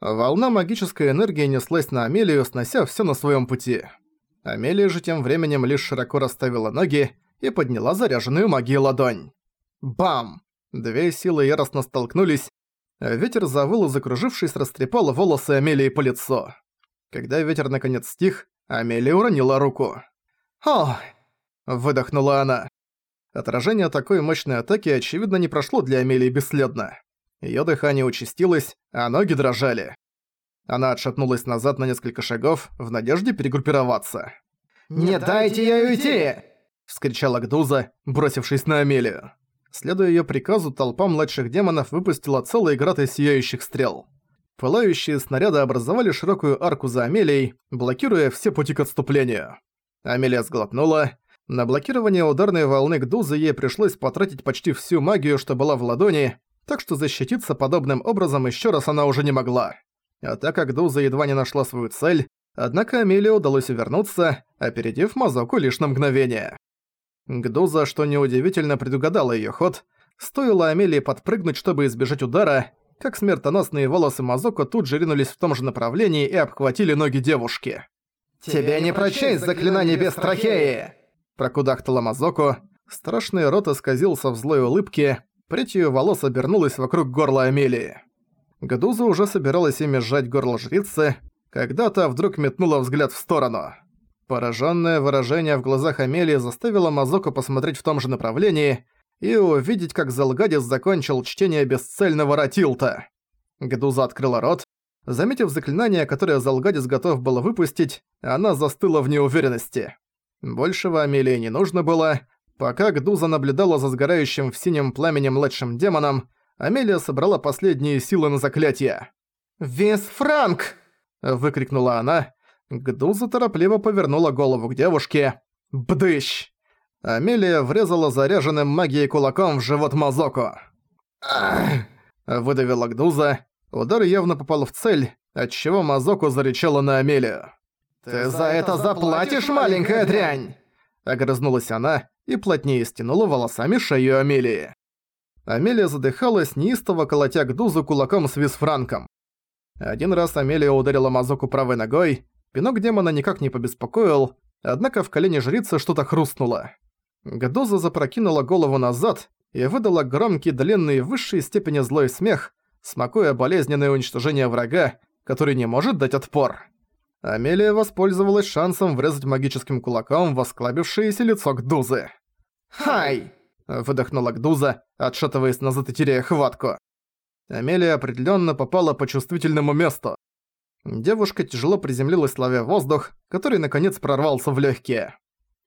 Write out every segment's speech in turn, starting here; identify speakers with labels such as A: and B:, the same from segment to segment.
A: Волна магической энергии неслась на Амелию, снося всё на своём пути. Амелия же тем временем лишь широко расставила ноги и подняла заряженную магией ладонь. Бам! Две силы яростно столкнулись, ветер завыл и закружившись растрепал волосы Амелии по лицу. Когда ветер наконец стих, Амелия уронила руку. «Ох!» – выдохнула она. Отражение такой мощной атаки, очевидно, не прошло для Амелии бесследно. Её дыхание участилось, а ноги дрожали. Она отшатнулась назад на несколько шагов, в надежде перегруппироваться.
B: «Не дайте ей уйти!»
A: – вскричала Гдуза, бросившись на Амелию. Следуя её приказу, толпа младших демонов выпустила целый град из сияющих стрел. Пылающие снаряды образовали широкую арку за Амелией, блокируя все пути к отступлению. Амелия сглотнула. На блокирование ударной волны Гдузы ей пришлось потратить почти всю магию, что была в ладони, так что защититься подобным образом ещё раз она уже не могла. А так как Дуза едва не нашла свою цель, однако Амелии удалось увернуться, опередив Мазоку лишь на мгновение. Гдуза, что неудивительно, предугадала её ход. Стоило Амелии подпрыгнуть, чтобы избежать удара, как смертоносные волосы Мазоко тут же ринулись в том же направлении и обхватили ноги девушки.
B: «Тебе не прочесть заклинание без трахеи!»
A: Прокудахтала Мазоко. Страшный рот исказился в злой улыбке, Прядь её волос обернулась вокруг горла Амелии. Гадуза уже собиралась ими сжать горло жрицы, когда та вдруг метнула взгляд в сторону. Поражённое выражение в глазах Амелии заставило Мазоку посмотреть в том же направлении и увидеть, как Залгадис закончил чтение бесцельного Ратилта. Гадуза открыла рот. Заметив заклинание, которое Залгадис готов был выпустить, она застыла в неуверенности. Большего Амелии не нужно было, Пока Гдуза наблюдала за сгорающим в синем пламени младшим демоном, Амелия собрала последние силы на заклятие.
B: «Вес Франк!»
A: – выкрикнула она. Гдуза торопливо повернула голову к девушке. «Бдыщ!» Амелия врезала заряженным магией кулаком в живот Мазоку. Выдавила Гдуза. Удар явно попал в цель, отчего Мазоку зарычала на Амелию.
B: «Ты за это заплатишь, маленькая дрянь!»
A: Огрызнулась она и плотнее стянула волосами шею Амелии. Амелия задыхалась, неистово колотя к Дузу кулаком с висфранком. Один раз Амелия ударила Мазоку правой ногой, пинок демона никак не побеспокоил, однако в колене жрицы что-то хрустнуло. Гдуза запрокинула голову назад и выдала громкий, длинный, в высшей степени злой смех, смакуя болезненное уничтожение врага, который не может дать отпор. Амелия воспользовалась шансом врезать магическим кулаком в осклабившееся лицо Гдузы.
B: «Хай!»
A: – выдохнула Гдуза, отшатываясь назад и теряя хватку. Амелия определенно попала по чувствительному месту. Девушка тяжело приземлилась, ловя воздух, который наконец прорвался в легкие.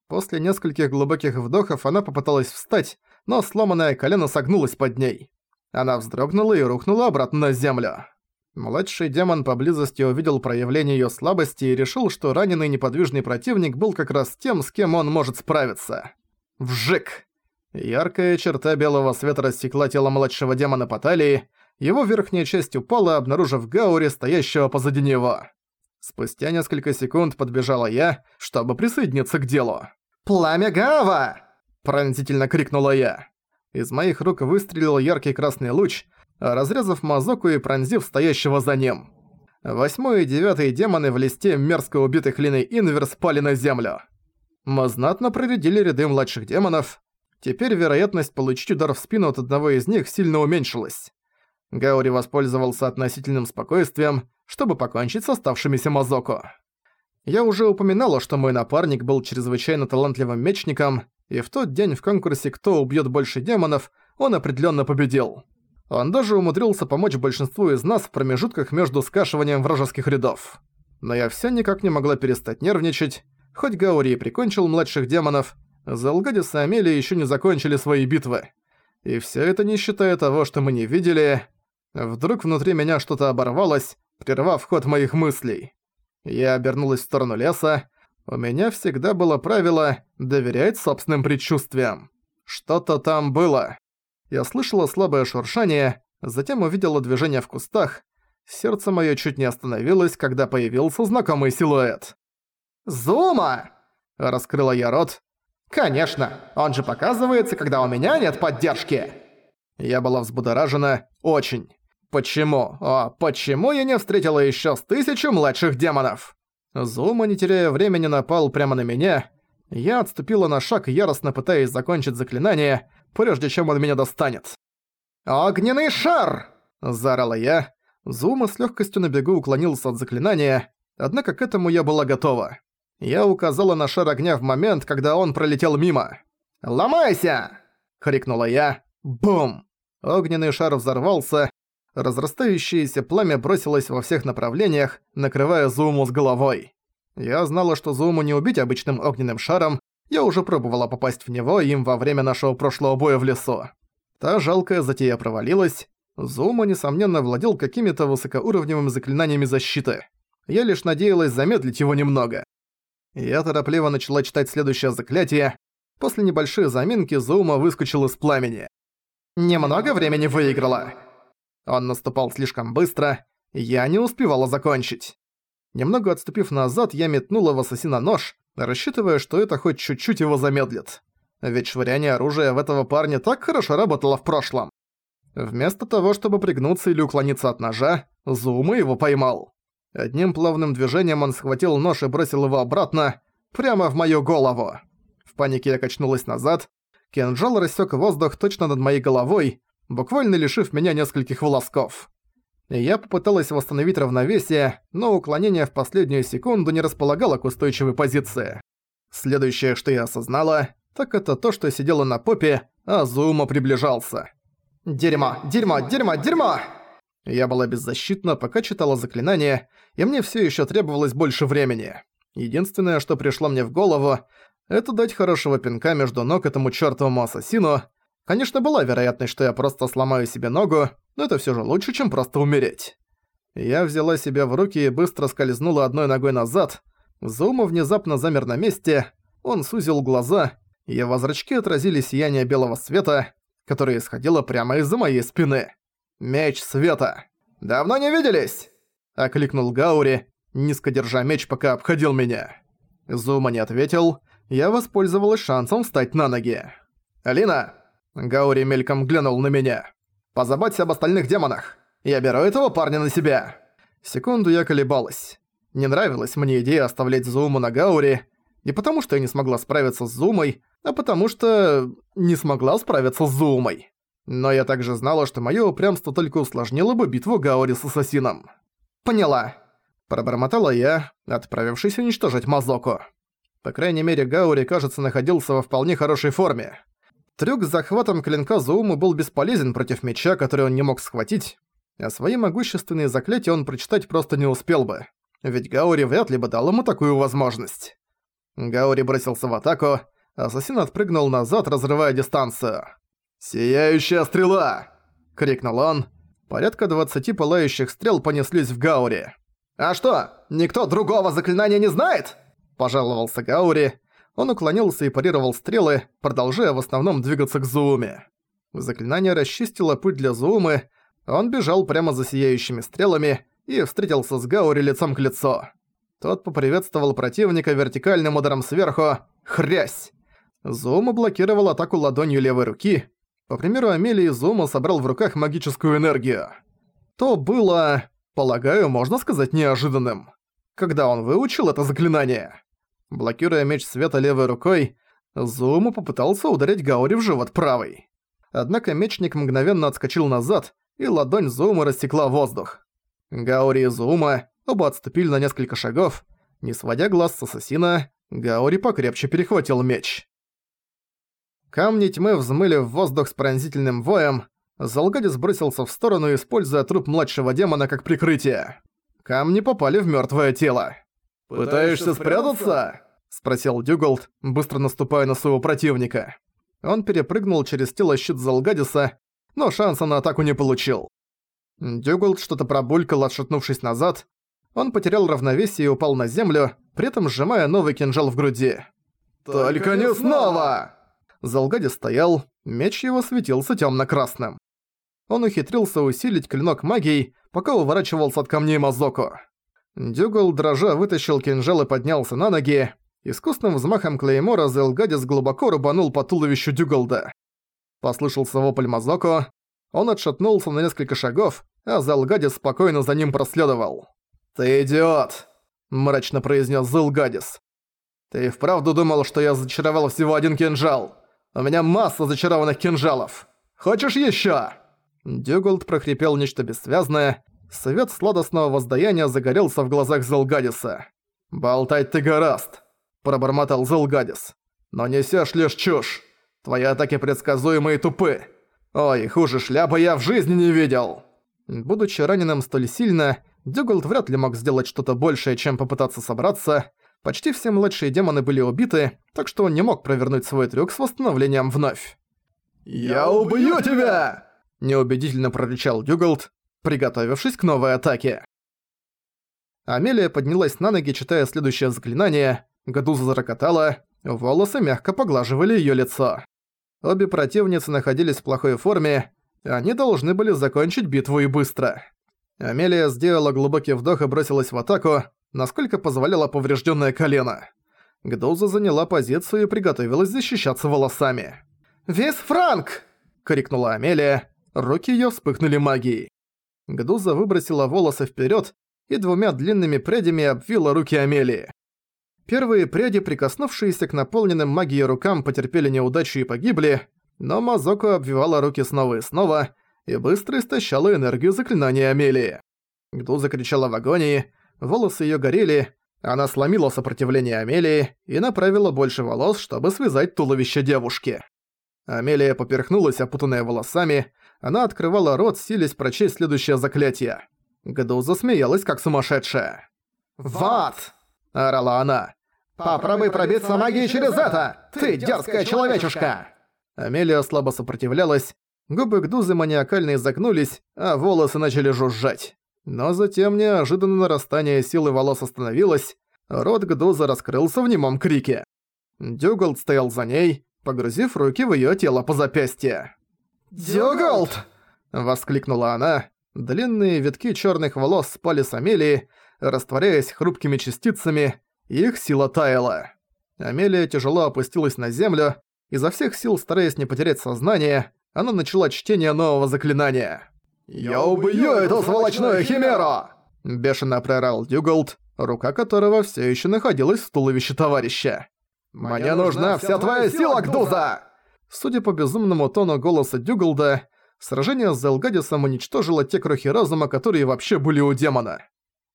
A: После нескольких глубоких вдохов она попыталась встать, но сломанное колено согнулось под ней. Она вздрогнула и рухнула обратно на землю. Младший демон поблизости увидел проявление её слабости и решил, что раненый неподвижный противник был как раз тем, с кем он может справиться. Вжик! Яркая черта белого света рассекла тело младшего демона по талии, его верхняя часть упала, обнаружив Гаури, стоящего позади него. Спустя несколько секунд подбежала я, чтобы присоединиться к делу.
B: «Пламя Гава!»
A: – пронзительно крикнула я. Из моих рук выстрелил яркий красный луч – разрезав Мазоку и пронзив стоящего за ним. Восьмой и девятый демоны в листе мерзко убитых Линой Инверс пали на землю. Мы знатно проредили ряды младших демонов. Теперь вероятность получить удар в спину от одного из них сильно уменьшилась. Гаури воспользовался относительным спокойствием, чтобы покончить с оставшимися Мазоку. Я уже упоминала, что мой напарник был чрезвычайно талантливым мечником, и в тот день в конкурсе «Кто убьет больше демонов» он определенно победил. Он даже умудрился помочь большинству из нас в промежутках между скашиванием вражеских рядов. Но я все никак не могла перестать нервничать. Хоть Гаури и прикончил младших демонов, Залгадис и Амелия еще не закончили свои битвы. И все это не считая того, что мы не видели. Вдруг внутри меня что-то оборвалось, прервав ход моих мыслей. Я обернулась в сторону леса. У меня всегда было правило доверять собственным предчувствиям. Что-то там было. Я слышала слабое шуршание, затем увидела движение в кустах. Сердце моё чуть не остановилось, когда появился знакомый силуэт.
B: «Зума!»
A: – раскрыла я рот.
B: «Конечно, он же показывается, когда у меня нет поддержки!»
A: Я была взбудоражена очень. Почему? А почему я не встретила еще с тысячу младших демонов? Зума, не теряя времени, напал прямо на меня. Я отступила на шаг, яростно пытаясь закончить заклинание, прежде чем он меня достанет. «Огненный шар!» – заорала я. Зума с легкостью на бегу уклонился от заклинания, однако к этому я была готова. Я указала на шар огня в момент, когда он пролетел мимо. «Ломайся!» – крикнула я. Бум! Огненный шар взорвался, разрастающееся пламя бросилось во всех направлениях, накрывая Зуму с головой. Я знала, что Зуму не убить обычным огненным шаром, я уже пробовала попасть в него им во время нашего прошлого боя в лесу. Та жалкая затея провалилась. Зума, несомненно, владел какими-то высокоуровневыми заклинаниями защиты. Я лишь надеялась замедлить его немного. Я торопливо начала читать следующее заклятие. После небольшой заминки Зума выскочил из пламени. «Немного времени выиграла». Он наступал слишком быстро, я не успевала закончить. Немного отступив назад, я метнула в ассасина нож, рассчитывая, что это хоть чуть-чуть его замедлит. Ведь швыряние оружия в этого парня так хорошо работало в прошлом. Вместо того, чтобы пригнуться или уклониться от ножа, Зума его поймал. Одним плавным движением он схватил нож и бросил его обратно, прямо в мою голову. В панике я качнулась назад. Кинжал рассек воздух точно над моей головой, буквально лишив меня нескольких волосков. Я попыталась восстановить равновесие, но уклонение в последнюю секунду не располагало к устойчивой позиции. Следующее, что я осознала, так это то, что сидела на попе, а Зума приближался. «Дерьмо! Дерьмо! Дерьмо! Дерьмо!» Я была беззащитна, пока читала заклинание, и мне все еще требовалось больше времени. Единственное, что пришло мне в голову, это дать хорошего пинка между ног этому чертовому ассасину. Конечно, была вероятность, что я просто сломаю себе ногу, но это все же лучше, чем просто умереть. Я взяла себя в руки и быстро скользнула одной ногой назад. Зума внезапно замер на месте, он сузил глаза, его зрачки отразили сияние белого света, которое исходило прямо из-за моей спины. «Меч света!» «Давно не виделись!» — окликнул Гаури, низко держа меч, пока обходил меня. Зума не ответил, я воспользовалась шансом встать на ноги. «Алина!» — Гаури мельком глянул на меня. «Позаботься об остальных демонах! Я беру этого парня на себя!» Секунду я колебалась. Не нравилась мне идея оставлять Зуму на Гаури, не потому что я не смогла справиться с Зумой, а потому что не смогла справиться с Зумой. Но я также знала, что моё упрямство только усложнило бы битву Гаори с ассасином. «Поняла», – пробормотала я, отправившись уничтожить Мазоку. По крайней мере, Гаури, кажется, находился во вполне хорошей форме. Трюк с захватом клинка Зуумы был бесполезен против меча, который он не мог схватить, а свои могущественные заклятия он прочитать просто не успел бы, ведь Гаури вряд ли бы дал ему такую возможность. Гаури бросился в атаку, ассасин отпрыгнул назад, разрывая дистанцию. «Сияющая стрела!» — крикнул он. Порядка двадцати пылающих стрел понеслись в Гаури. «А что, никто другого заклинания не знает?» – пожаловался Гаури. Он уклонился и парировал стрелы, продолжая в основном двигаться к Зууме. Заклинание расчистило путь для Зуумы, он бежал прямо за сияющими стрелами и встретился с Гаури лицом к лицу. Тот поприветствовал противника вертикальным ударом сверху. Хрясь! Зуума блокировал атаку ладонью левой руки, по примеру Амелии, Зума собрал в руках магическую энергию. То было, полагаю, можно сказать неожиданным. Когда он выучил это заклинание. Блокируя меч света левой рукой, Зума попытался ударить Гаури в живот правой. Однако мечник мгновенно отскочил назад, и ладонь Зума рассекла воздух. Гаури и Зума оба отступили на несколько шагов. Не сводя глаз с ассасина, Гаури покрепче перехватил меч. Камни тьмы взмыли в воздух с пронзительным воем. Залгадис бросился в сторону, используя труп младшего демона как прикрытие. Камни попали в мёртвое тело. «Пытаешься спрятаться?» – спросил Дюголд, быстро наступая на своего противника. Он перепрыгнул через тело щит Залгадиса, но шанса на атаку не получил. Дюголд что-то пробулькал, отшатнувшись назад. Он потерял равновесие и упал на землю, при этом сжимая новый кинжал в груди. «Только не снова!» Залгади стоял, меч его светился тёмно-красным. Он ухитрился усилить клинок магией, пока уворачивался от камней Мазоку. Дюгал, дрожа, вытащил кинжал и поднялся на ноги. Искусным взмахом клеймора Зелгадис глубоко рубанул по туловищу Дюгалда. Послышался вопль Мазоку. Он отшатнулся на несколько шагов, а Залгадис спокойно за ним проследовал. «Ты идиот!» – мрачно произнес Зелгадис. «Ты вправду думал, что я зачаровал всего один кинжал? У меня масса зачарованных кинжалов! Хочешь ещё?» Дюголд прохрипел нечто бессвязное, свет сладостного воздаяния загорелся в глазах Зелгадиса. «Болтать ты гораст!» – пробормотал Зелгадис. «Но несешь лишь чушь! Твои атаки предсказуемы и тупы! Ой, хуже шляпы я в жизни не видел!» Будучи раненым столь сильно, Дюголд вряд ли мог сделать что-то большее, чем попытаться собраться. Почти все младшие демоны были убиты, так что он не мог провернуть свой трюк с восстановлением вновь.
B: «Я убью тебя!»
A: – неубедительно прорычал Дюголд, приготовившись к новой атаке. Амелия поднялась на ноги, читая следующее заклинание. Гадуза зарокотала, волосы мягко поглаживали её лицо. Обе противницы находились в плохой форме, они должны были закончить битву и быстро. Амелия сделала глубокий вдох и бросилась в атаку, насколько позволяло поврежденное колено. Гдуза заняла позицию и приготовилась защищаться волосами.
B: «Весь Франк!» — крикнула Амелия.
A: Руки её вспыхнули магией. Гдуза выбросила волосы вперед и двумя длинными прядями обвила руки Амелии. Первые пряди, прикоснувшиеся к наполненным магией рукам, потерпели неудачу и погибли, но Мазоку обвивала руки снова и снова и быстро истощала энергию заклинания Амелии. Гду закричала в агонии, волосы её горели, она сломила сопротивление Амелии и направила больше волос, чтобы связать туловище девушки. Амелия поперхнулась, опутанная волосами, она открывала рот, силясь прочесть следующее заклятие. Гду засмеялась, как сумасшедшая.
B: «Вот!»
A: – орала она.
B: «Попробуй пробиться магией через это, ты дерзкая человечушка!»
A: Амелия слабо сопротивлялась, губы Гдузы маниакально изогнулись, а волосы начали жужжать. Но затем неожиданно нарастание силы волос остановилось, рот Гдузы раскрылся в немом крике. Дюголд стоял за ней, погрузив руки в её тело по запястье.
B: «Дюголд!»
A: – воскликнула она. Длинные витки чёрных волос спали с Амелии, растворяясь хрупкими частицами, их сила таяла. Амелия тяжело опустилась на землю, Изо всех сил, стараясь не потерять сознание, она начала чтение нового заклинания.
B: «Я убью эту сволочную химеру!»
A: Бешено проорал Дюголд, рука которого все еще находилась в туловище товарища.
B: «Мне нужна вся твоя сила, Гдуза!»
A: Судя по безумному тону голоса Дюголда, сражение с Зелгадисом уничтожило те крохи разума, которые вообще были у демона.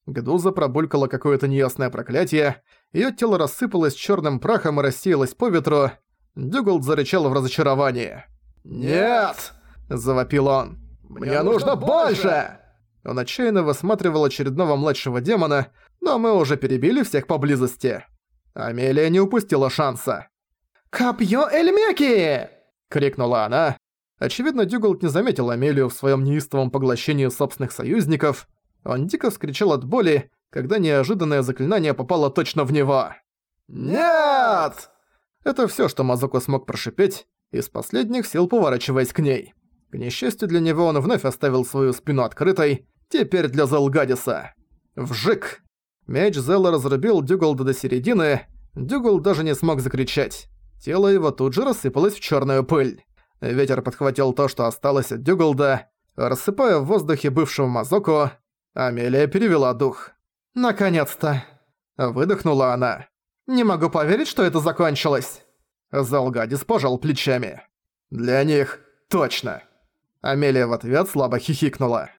A: Гдуза пробулькала какое-то неясное проклятие, её тело рассыпалось черным прахом и рассеялось по ветру, Дюголд зарычал в разочаровании.
B: «Нет!»
A: – завопил он.
B: «Мне нужно больше!»
A: Он отчаянно высматривал очередного младшего демона, но мы уже перебили всех поблизости. Амелия не упустила шанса.
B: «Копьё Эльмеки!»
A: – крикнула она. Очевидно, Дюголд не заметил Амелию в своем неистовом поглощении собственных союзников. Он дико вскричал от боли, когда неожиданное заклинание попало точно в него.
B: «Нет!»
A: Это всё, что Мазуко смог прошипеть, из последних сил поворачиваясь к ней. К несчастью для него он вновь оставил свою спину открытой, теперь для Зелгадиса. Вжик! Меч Зелла разрубил Дюголда до середины, Дюгол даже не смог закричать. Тело его тут же рассыпалось в чёрную пыль. Ветер подхватил то, что осталось от Дюголда, рассыпая в воздухе бывшего Мазоку. Амелия перевела дух.
B: «Наконец-то!»
A: Выдохнула она.
B: Не могу поверить, что это закончилось!»
A: Залгадис пожал плечами. «Для них точно!» Амелия в ответ слабо хихикнула.